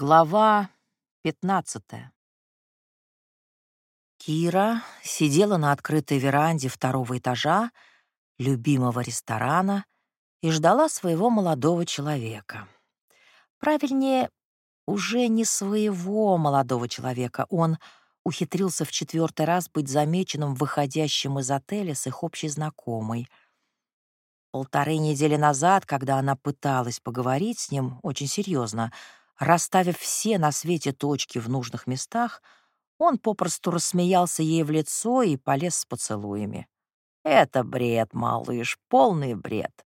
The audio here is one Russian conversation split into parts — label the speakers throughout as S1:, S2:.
S1: Глава 15 Кира сидела на открытой веранде второго этажа любимого ресторана и ждала своего молодого человека. Правильнее, уже не своего молодого человека. Он ухитрился в четвертый раз быть замеченным выходящим из отеля с их общей знакомой. Полторы недели назад, когда она пыталась поговорить с ним очень серьезно, Расставив все на свете точки в нужных местах, он попросту рассмеялся ей в лицо и полез с поцелуями. «Это бред, малыш, полный бред».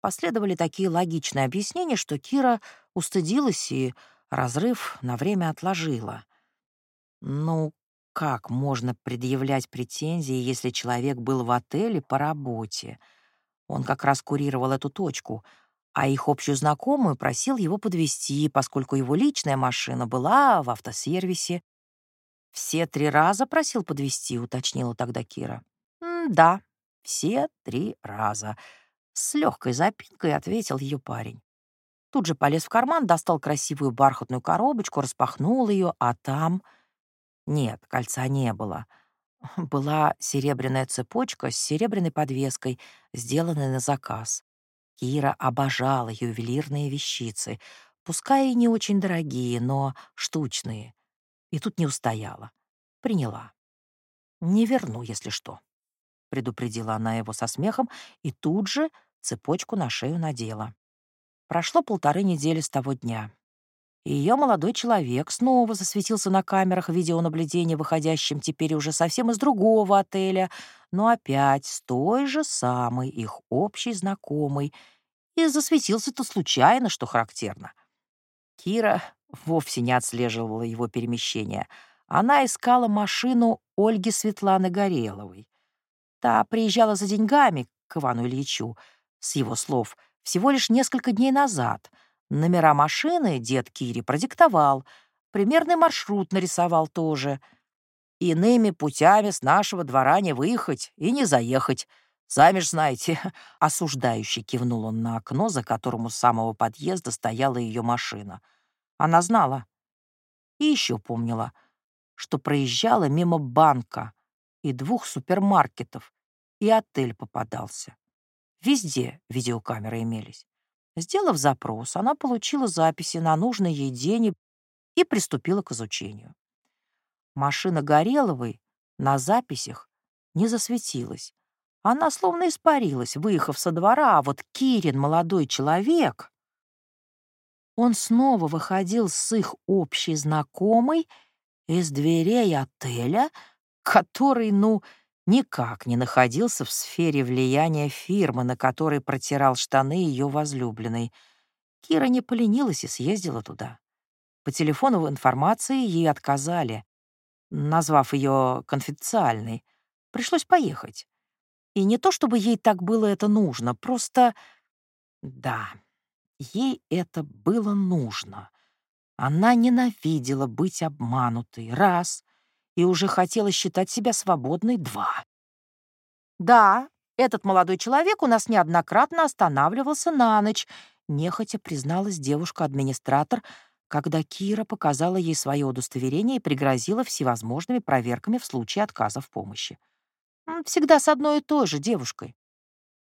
S1: Последовали такие логичные объяснения, что Кира устыдилась и разрыв на время отложила. Ну, как можно предъявлять претензии, если человек был в отеле по работе? Он как раз курировал эту точку — а их общую знакомую просил его подвести, поскольку его личная машина была в автосервисе. «Все три раза просил подвести, уточнила тогда Кира. «Да, все три раза», — с легкой запинкой ответил ее парень. Тут же полез в карман, достал красивую бархатную коробочку, распахнул ее, а там... Нет, кольца не было. Была серебряная цепочка с серебряной подвеской, сделанная на заказ. Кира обожала ювелирные вещицы, пускай и не очень дорогие, но штучные. И тут не устояла. Приняла. «Не верну, если что», — предупредила она его со смехом и тут же цепочку на шею надела. Прошло полторы недели с того дня. Ее молодой человек снова засветился на камерах видеонаблюдения, выходящим теперь уже совсем из другого отеля, но опять с той же самой их общей знакомой, и засветился-то случайно, что характерно. Кира вовсе не отслеживала его перемещения. Она искала машину Ольги Светланы Гореловой. Та приезжала за деньгами к Ивану Ильичу, с его слов, всего лишь несколько дней назад. Номера машины дед Кири продиктовал, примерный маршрут нарисовал тоже. Иными путями с нашего двора не выехать и не заехать. Сами ж знаете, осуждающий кивнул он на окно, за которым у самого подъезда стояла ее машина. Она знала. И еще помнила, что проезжала мимо банка и двух супермаркетов, и отель попадался. Везде видеокамеры имелись. Сделав запрос, она получила записи на нужный ей день и приступила к изучению. Машина Гореловой на записях не засветилась, она словно испарилась, выехав со двора, а вот Кирин, молодой человек... Он снова выходил с их общей знакомой из дверей отеля, который, ну, никак не находился в сфере влияния фирмы, на которой протирал штаны ее возлюбленной. Кира не поленилась и съездила туда. По телефону в информации ей отказали, назвав ее конфиденциальной. Пришлось поехать. И не то чтобы ей так было это нужно, просто... Да, ей это было нужно. Она ненавидела быть обманутой, раз, и уже хотела считать себя свободной, два. Да, этот молодой человек у нас неоднократно останавливался на ночь, нехотя призналась девушка-администратор, когда Кира показала ей свое удостоверение и пригрозила всевозможными проверками в случае отказа в помощи. Всегда с одной и той же девушкой.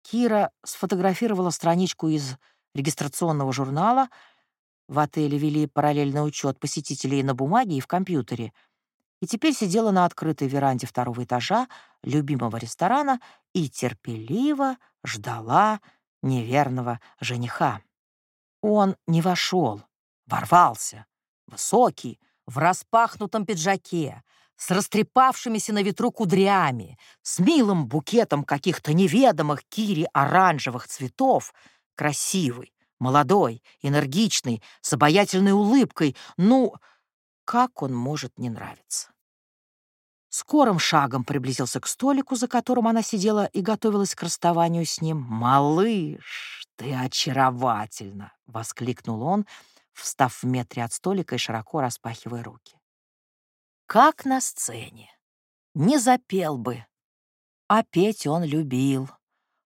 S1: Кира сфотографировала страничку из регистрационного журнала. В отеле вели параллельный учет посетителей на бумаге и в компьютере. И теперь сидела на открытой веранде второго этажа любимого ресторана и терпеливо ждала неверного жениха. Он не вошел, ворвался, высокий, в распахнутом пиджаке, с растрепавшимися на ветру кудрями, с милым букетом каких-то неведомых Кире оранжевых цветов, красивый, молодой, энергичный, с обаятельной улыбкой. Ну, как он может не нравиться? Скорым шагом приблизился к столику, за которым она сидела и готовилась к расставанию с ним. «Малыш, ты очаровательна!» — воскликнул он, встав в метре от столика и широко распахивая руки как на сцене. Не запел бы. А петь он любил.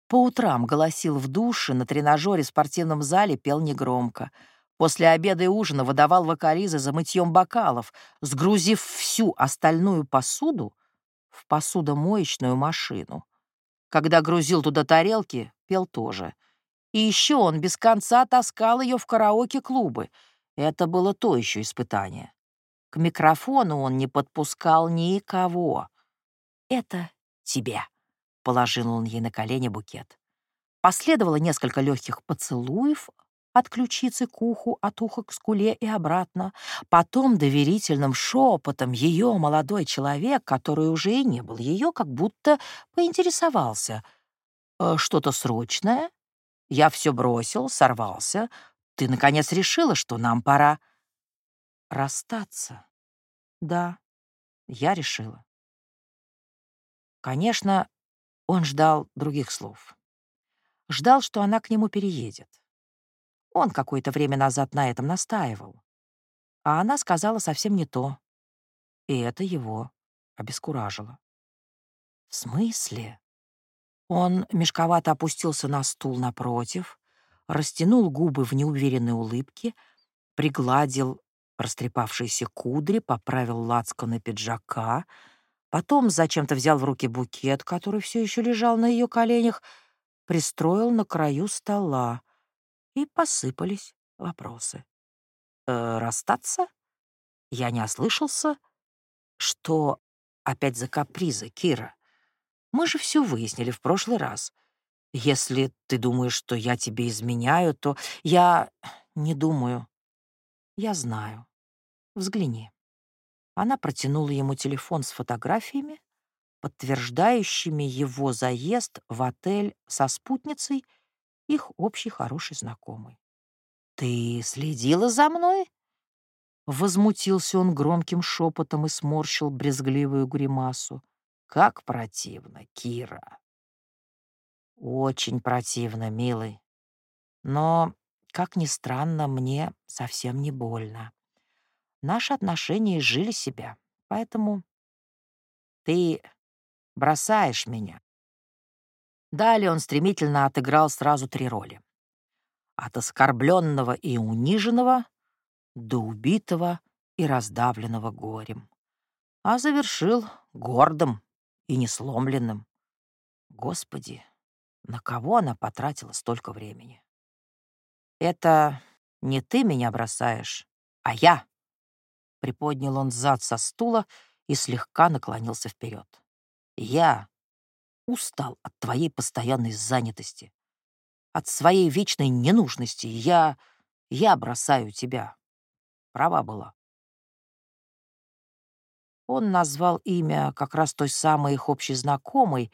S1: По утрам голосил в душе, на тренажере в спортивном зале пел негромко. После обеда и ужина выдавал вокализы за мытьем бокалов, сгрузив всю остальную посуду в посудомоечную машину. Когда грузил туда тарелки, пел тоже. И еще он без конца таскал ее в караоке-клубы. Это было то еще испытание. К микрофону он не подпускал никого. «Это тебе», — положил он ей на колени букет. Последовало несколько легких поцелуев, от ключицы к уху, от уха к скуле и обратно. Потом доверительным шепотом ее молодой человек, который уже и не был ее, как будто поинтересовался. «Э, «Что-то срочное? Я все бросил, сорвался. Ты, наконец, решила, что нам пора...» «Расстаться?» «Да, я решила». Конечно, он ждал других слов. Ждал, что она к нему переедет. Он какое-то время назад на этом настаивал. А она сказала совсем не то. И это его обескуражило. «В смысле?» Он мешковато опустился на стул напротив, растянул губы в неуверенной улыбке, пригладил растрепавшиеся кудри, поправил на пиджака, потом зачем-то взял в руки букет, который все еще лежал на ее коленях, пристроил на краю стола, и посыпались вопросы. «Э, «Расстаться? Я не ослышался? Что опять за капризы, Кира? Мы же все выяснили в прошлый раз. Если ты думаешь, что я тебе изменяю, то я не думаю. Я знаю. Взгляни». Она протянула ему телефон с фотографиями, подтверждающими его заезд в отель со спутницей — их общий хороший знакомый. «Ты следила за мной?» Возмутился он громким шепотом и сморщил брезгливую гримасу. «Как противно, Кира!» «Очень противно, милый. Но, как ни странно, мне совсем не больно. Наши отношения жили себя, поэтому ты бросаешь меня, Далее он стремительно отыграл сразу три роли. От оскорбленного и униженного до убитого и раздавленного горем. А завершил гордым и несломленным. Господи, на кого она потратила столько времени? «Это не ты меня бросаешь, а я!» Приподнял он зад со стула и слегка наклонился вперед. «Я устал от твоей постоянной занятости, от своей вечной ненужности. Я... я бросаю тебя. Права была. Он назвал имя как раз той самой их общей знакомой,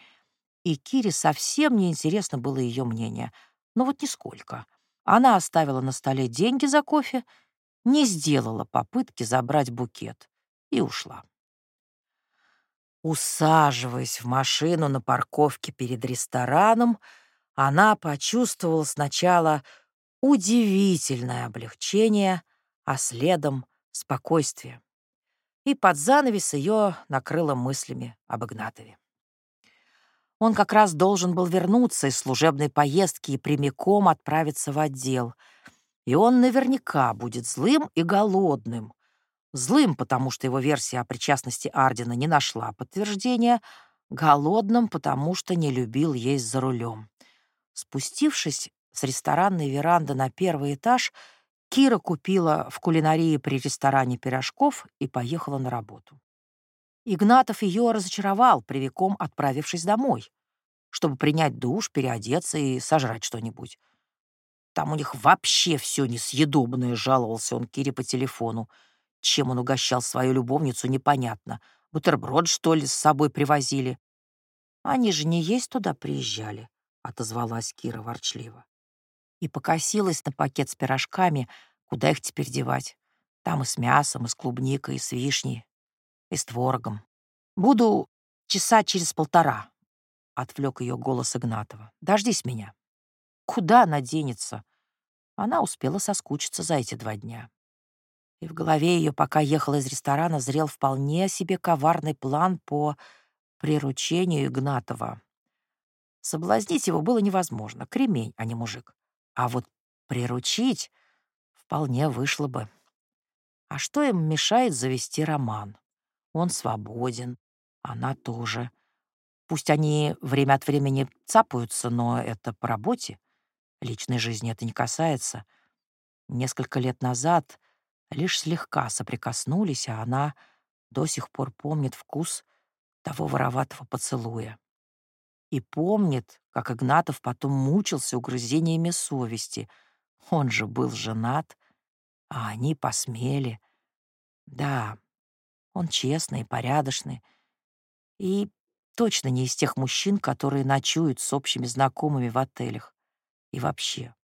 S1: и Кире совсем не интересно было ее мнение. Но вот нисколько. Она оставила на столе деньги за кофе, не сделала попытки забрать букет и ушла. Усаживаясь в машину на парковке перед рестораном, она почувствовала сначала удивительное облегчение, а следом — спокойствие. И под занавес ее накрыло мыслями об Игнатове. Он как раз должен был вернуться из служебной поездки и прямиком отправиться в отдел. И он наверняка будет злым и голодным, Злым, потому что его версия о причастности Ардина не нашла подтверждения, голодным, потому что не любил есть за рулем. Спустившись с ресторанной веранды на первый этаж, Кира купила в кулинарии при ресторане пирожков и поехала на работу. Игнатов ее разочаровал, привеком отправившись домой, чтобы принять душ, переодеться и сожрать что-нибудь. Там у них вообще все несъедобное, жаловался он Кире по телефону. Чем он угощал свою любовницу, непонятно. Бутерброд, что ли, с собой привозили? Они же не есть туда приезжали, — отозвалась Кира ворчливо. И покосилась на пакет с пирожками, куда их теперь девать. Там и с мясом, и с клубникой, и с вишней, и с творогом. Буду часа через полтора, — отвлек ее голос Игнатова. Дождись меня. Куда она денется? Она успела соскучиться за эти два дня и в голове ее, пока ехала из ресторана, зрел вполне себе коварный план по приручению Игнатова. Соблазнить его было невозможно. Кремень, а не мужик. А вот приручить Вполне вышло бы. А что им мешает завести роман? Он свободен, она тоже. Пусть они время от времени цапаются, но это по работе. Личной жизни это не касается. Несколько лет назад лишь слегка соприкоснулись, а она до сих пор помнит вкус того вороватого поцелуя. И помнит, как Игнатов потом мучился угрызениями совести. Он же был женат, а они посмели. Да, он честный и порядочный. И точно не из тех мужчин, которые ночуют с общими знакомыми в отелях. И вообще,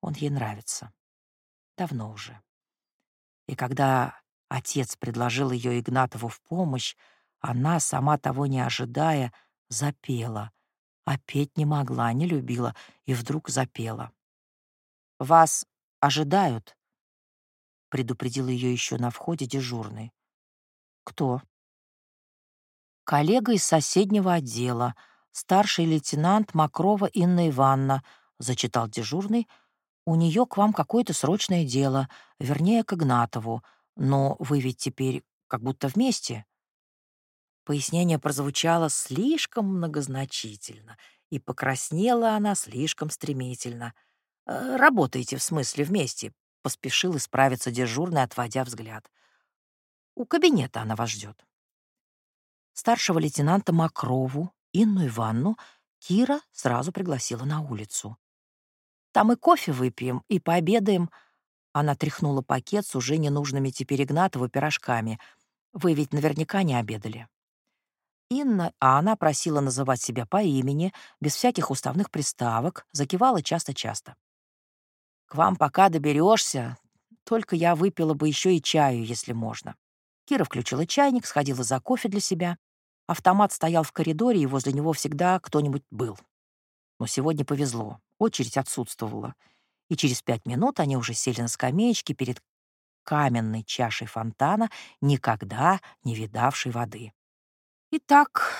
S1: он ей нравится. Давно уже. И когда отец предложил ее Игнатову в помощь, она, сама того не ожидая, запела. А петь не могла, не любила, и вдруг запела. «Вас ожидают», — предупредил ее еще на входе дежурный. «Кто?» «Коллега из соседнего отдела, старший лейтенант Макрова Инна Ивановна», — зачитал дежурный. «У нее к вам какое-то срочное дело, вернее, к Игнатову. Но вы ведь теперь как будто вместе». Пояснение прозвучало слишком многозначительно, и покраснела она слишком стремительно. «Э, «Работаете, в смысле, вместе», — поспешил исправиться дежурный, отводя взгляд. «У кабинета она вас ждет. Старшего лейтенанта Макрову, Инну Иванну, Кира сразу пригласила на улицу. «Там и кофе выпьем, и пообедаем». Она тряхнула пакет с уже ненужными теперь Игнатову пирожками. «Вы ведь наверняка не обедали». Инна, а она просила называть себя по имени, без всяких уставных приставок, закивала часто-часто. «К вам пока доберешься, только я выпила бы еще и чаю, если можно». Кира включила чайник, сходила за кофе для себя. Автомат стоял в коридоре, и возле него всегда кто-нибудь был. Но сегодня повезло, очередь отсутствовала. И через пять минут они уже сели на скамеечке перед каменной чашей фонтана, никогда не видавшей воды. «Итак,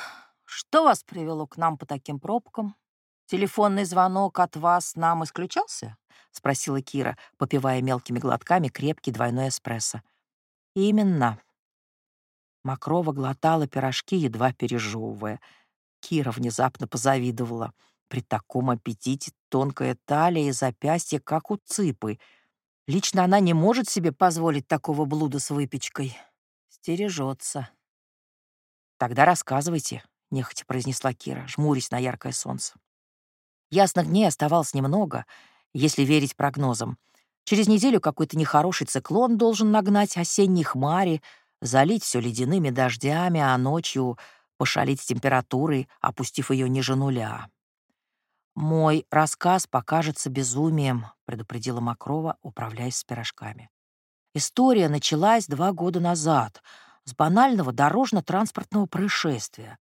S1: что вас привело к нам по таким пробкам? Телефонный звонок от вас нам исключался?» — спросила Кира, попивая мелкими глотками крепкий двойной эспрессо. «Именно». Макрова глотала пирожки, едва пережевывая. Кира внезапно позавидовала. При таком аппетите тонкая талия и запястье, как у цыпы. Лично она не может себе позволить такого блуда с выпечкой. Стережется. «Тогда рассказывайте», — нехотя произнесла Кира, жмурясь на яркое солнце. Ясных дней оставалось немного, если верить прогнозам. Через неделю какой-то нехороший циклон должен нагнать осенние хмари, залить все ледяными дождями, а ночью пошалить с температурой, опустив ее ниже нуля. «Мой рассказ покажется безумием», — предупредила Макрова, управляясь с пирожками. История началась два года назад — с банального дорожно-транспортного происшествия,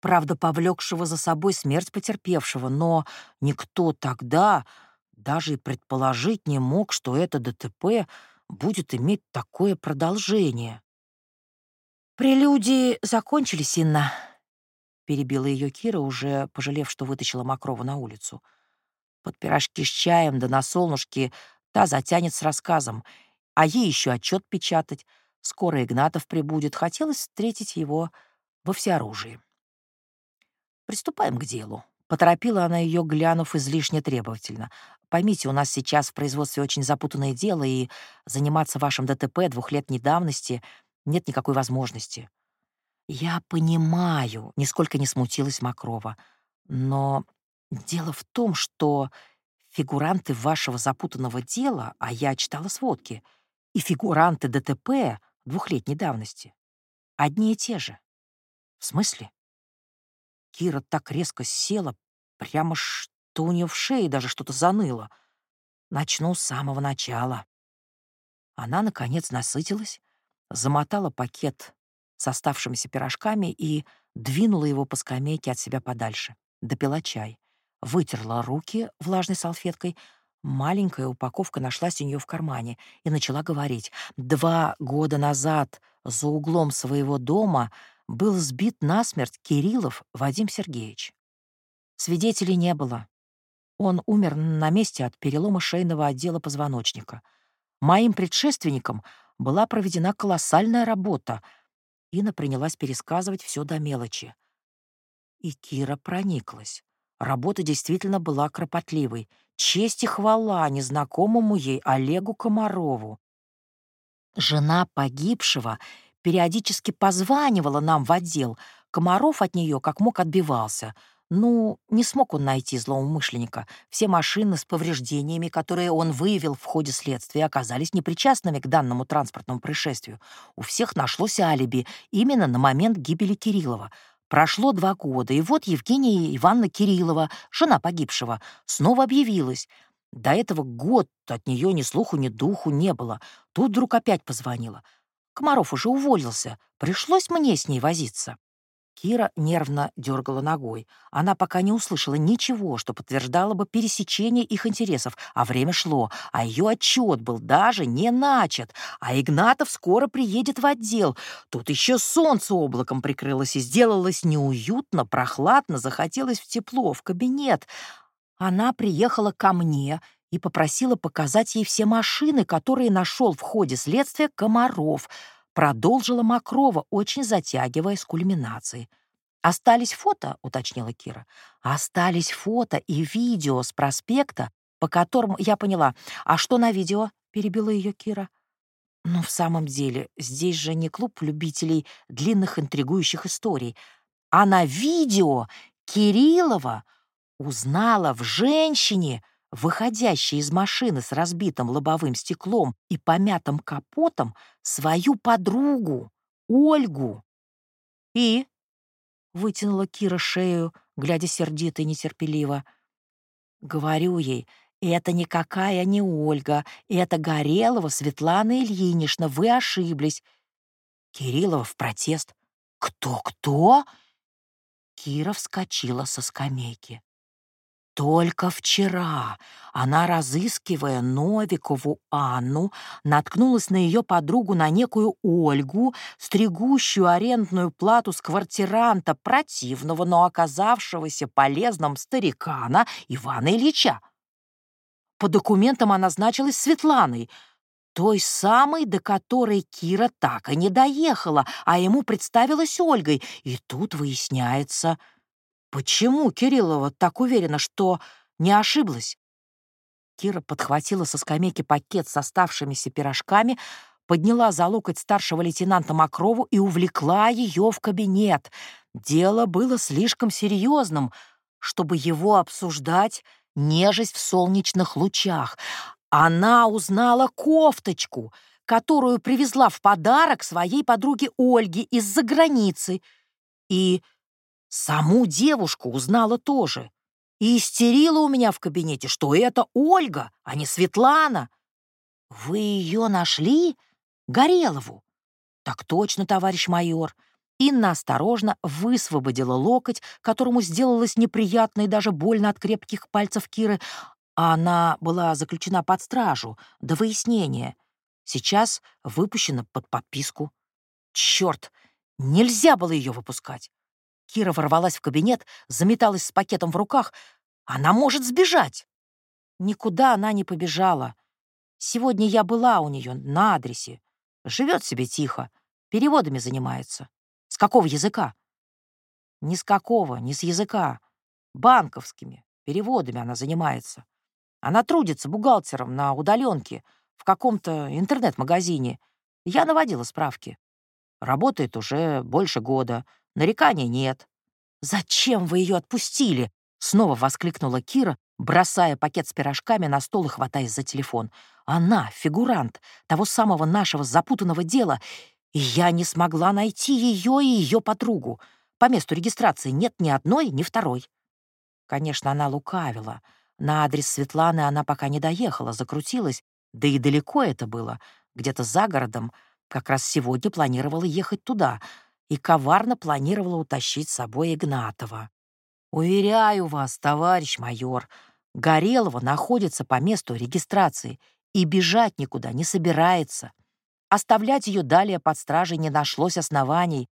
S1: правда, повлекшего за собой смерть потерпевшего, но никто тогда даже и предположить не мог, что это ДТП будет иметь такое продолжение. «Прелюдии закончились, Инна», — перебила ее Кира, уже пожалев, что вытащила Макрова на улицу. Под пирожки с чаем да на солнышке та затянет с рассказом, а ей еще отчет печатать — Скоро Игнатов прибудет. Хотелось встретить его во всеоружии. «Приступаем к делу», — поторопила она ее, глянув излишне требовательно. «Поймите, у нас сейчас в производстве очень запутанное дело, и заниматься вашим ДТП двухлетней давности нет никакой возможности». «Я понимаю», — нисколько не смутилась Макрова. «Но дело в том, что фигуранты вашего запутанного дела, а я читала сводки, и фигуранты ДТП двухлетней давности. Одни и те же. В смысле? Кира так резко села, прямо что у нее в шее даже что-то заныло. Начну с самого начала. Она, наконец, насытилась, замотала пакет с оставшимися пирожками и двинула его по скамейке от себя подальше. Допила чай, вытерла руки влажной салфеткой, Маленькая упаковка нашлась у нее в кармане и начала говорить. Два года назад за углом своего дома был сбит насмерть Кириллов Вадим Сергеевич. Свидетелей не было. Он умер на месте от перелома шейного отдела позвоночника. Моим предшественникам была проведена колоссальная работа. Ина принялась пересказывать все до мелочи. И Кира прониклась. Работа действительно была кропотливой. Честь и хвала незнакомому ей Олегу Комарову. Жена погибшего периодически позванивала нам в отдел. Комаров от нее как мог отбивался. Ну, не смог он найти злоумышленника. Все машины с повреждениями, которые он выявил в ходе следствия, оказались непричастными к данному транспортному происшествию. У всех нашлось алиби именно на момент гибели Кириллова. Прошло два года, и вот Евгения Ивановна Кириллова, жена погибшего, снова объявилась. До этого год от нее ни слуху, ни духу не было. Тут вдруг опять позвонила. Комаров уже уволился. Пришлось мне с ней возиться. Кира нервно дергала ногой. Она пока не услышала ничего, что подтверждало бы пересечение их интересов, а время шло, а ее отчет был даже не начат, а Игнатов скоро приедет в отдел. Тут еще солнце облаком прикрылось и сделалось неуютно, прохладно, захотелось в тепло, в кабинет. Она приехала ко мне и попросила показать ей все машины, которые нашел в ходе следствия Комаров. Продолжила Макрова, очень затягивая с кульминацией. «Остались фото?» — уточнила Кира. «Остались фото и видео с проспекта, по которому я поняла. А что на видео?» — перебила ее Кира. «Ну, в самом деле, здесь же не клуб любителей длинных интригующих историй. А на видео Кириллова узнала в женщине, выходящей из машины с разбитым лобовым стеклом и помятым капотом, свою подругу, Ольгу. «И?» — вытянула Кира шею, глядя сердито и нетерпеливо. «Говорю ей, это никакая не Ольга, это Горелова Светлана Ильинична, вы ошиблись». Кириллова в протест. «Кто-кто?» Кира вскочила со скамейки. Только вчера она, разыскивая Новикову Анну, наткнулась на ее подругу, на некую Ольгу, стригущую арендную плату с квартиранта противного, но оказавшегося полезным старикана Ивана Ильича. По документам она значилась Светланой, той самой, до которой Кира так и не доехала, а ему представилась Ольгой. И тут выясняется — Почему Кириллова так уверена, что не ошиблась? Кира подхватила со скамейки пакет с оставшимися пирожками, подняла за локоть старшего лейтенанта Макрову и увлекла ее в кабинет. Дело было слишком серьезным, чтобы его обсуждать, нежесть в солнечных лучах. Она узнала кофточку, которую привезла в подарок своей подруге Ольге из-за границы, и Саму девушку узнала тоже. И истерила у меня в кабинете, что это Ольга, а не Светлана. Вы ее нашли? Горелову? Так точно, товарищ майор. Инна осторожно высвободила локоть, которому сделалось неприятно и даже больно от крепких пальцев Киры. Она была заключена под стражу до выяснения. Сейчас выпущена под подписку. Черт, нельзя было ее выпускать. Кира ворвалась в кабинет, заметалась с пакетом в руках. Она может сбежать. Никуда она не побежала. Сегодня я была у нее на адресе. Живет себе тихо, переводами занимается. С какого языка? Ни с какого, ни с языка. Банковскими переводами она занимается. Она трудится бухгалтером на удаленке в каком-то интернет-магазине. Я наводила справки. Работает уже больше года. Нареканий нет. «Зачем вы ее отпустили?» — снова воскликнула Кира, бросая пакет с пирожками на стол и хватаясь за телефон. «Она — фигурант того самого нашего запутанного дела, и я не смогла найти ее и ее подругу. По месту регистрации нет ни одной, ни второй». Конечно, она лукавила. На адрес Светланы она пока не доехала, закрутилась, да и далеко это было, где-то за городом. Как раз сегодня планировала ехать туда — и коварно планировала утащить с собой Игнатова. «Уверяю вас, товарищ майор, Горелова находится по месту регистрации и бежать никуда не собирается. Оставлять ее далее под стражей не нашлось оснований.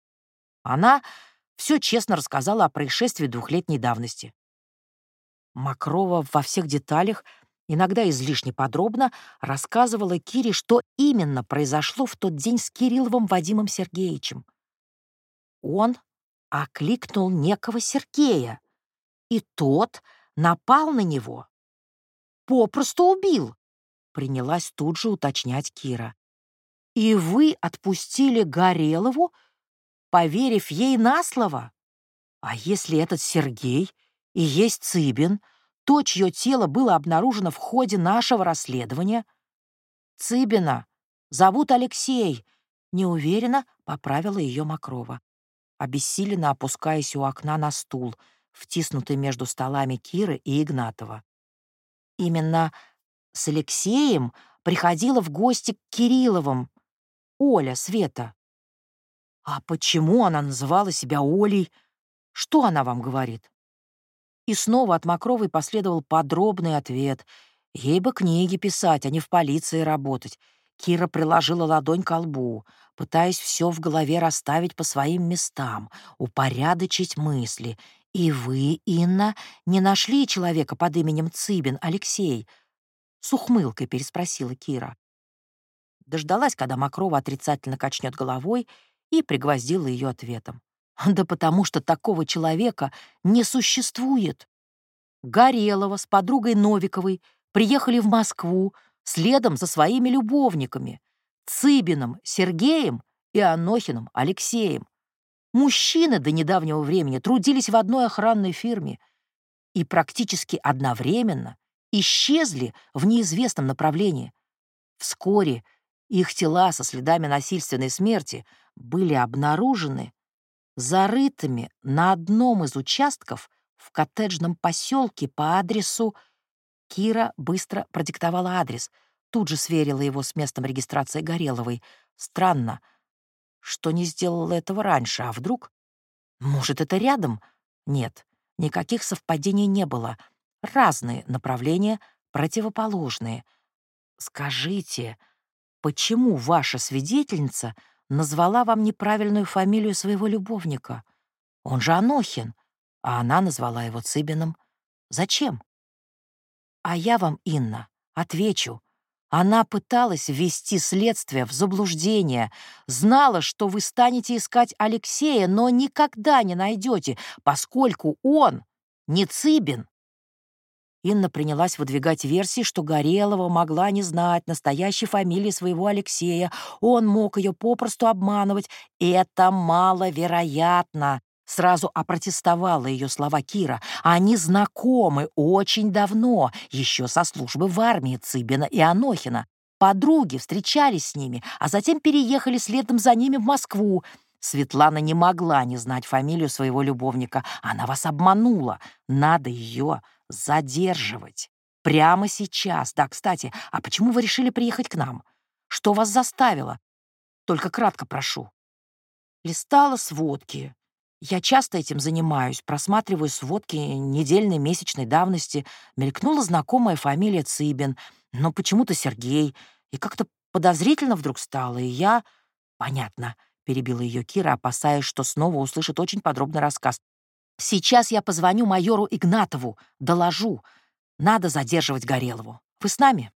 S1: Она все честно рассказала о происшествии двухлетней давности. Макрова во всех деталях иногда излишне подробно, рассказывала Кире, что именно произошло в тот день с Кирилловым Вадимом Сергеевичем. Он окликнул некого Сергея, и тот напал на него. Попросту убил, принялась тут же уточнять Кира. И вы отпустили Горелову, поверив ей на слово? А если этот Сергей и есть Цыбин, то, чье тело было обнаружено в ходе нашего расследования? Цыбина зовут Алексей, неуверенно поправила ее Макрова, обессиленно опускаясь у окна на стул, втиснутый между столами Киры и Игнатова. Именно с Алексеем приходила в гости к Кирилловым Оля, Света. А почему она называла себя Олей? Что она вам говорит? И снова от Макровой последовал подробный ответ. Ей бы книги писать, а не в полиции работать. Кира приложила ладонь к лбу, пытаясь все в голове расставить по своим местам, упорядочить мысли. «И вы, Инна, не нашли человека под именем Цыбин, Алексей?» С ухмылкой переспросила Кира. Дождалась, когда Макрова отрицательно качнет головой, и пригвоздила ее ответом. Да потому что такого человека не существует. Горелова с подругой Новиковой приехали в Москву следом за своими любовниками Цыбиным Сергеем и Анохиным Алексеем. Мужчины до недавнего времени трудились в одной охранной фирме и практически одновременно исчезли в неизвестном направлении. Вскоре их тела со следами насильственной смерти были обнаружены зарытыми на одном из участков в коттеджном поселке по адресу Кира быстро продиктовала адрес, тут же сверила его с местом регистрации Гореловой. Странно, что не сделала этого раньше, а вдруг? Может, это рядом? Нет, никаких совпадений не было. Разные направления, противоположные. Скажите, почему ваша свидетельница назвала вам неправильную фамилию своего любовника? Он же Анохин, а она назвала его Цыбиным. Зачем? А я вам, Инна, отвечу. Она пыталась ввести следствие в заблуждение, знала, что вы станете искать Алексея, но никогда не найдете, поскольку он не Цыбин. Инна принялась выдвигать версии, что Горелова могла не знать настоящей фамилии своего Алексея, он мог ее попросту обманывать. Это маловероятно. Сразу опротестовала ее слова Кира. Они знакомы очень давно, еще со службы в армии Цыбина и Анохина. Подруги встречались с ними, а затем переехали следом за ними в Москву. Светлана не могла не знать фамилию своего любовника. Она вас обманула. Надо ее задерживать. Прямо сейчас. Да, кстати, а почему вы решили приехать к нам? Что вас заставило? Только кратко прошу. Листала сводки, я часто этим занимаюсь, просматриваю сводки недельной, месячной давности. Мелькнула знакомая фамилия Цыбин, но почему-то Сергей. И как-то подозрительно вдруг стало, и я... Понятно, перебила ее Кира, опасаясь, что снова услышит очень подробный рассказ. Сейчас я позвоню майору Игнатову, доложу. Надо задерживать Горелову. Вы с нами?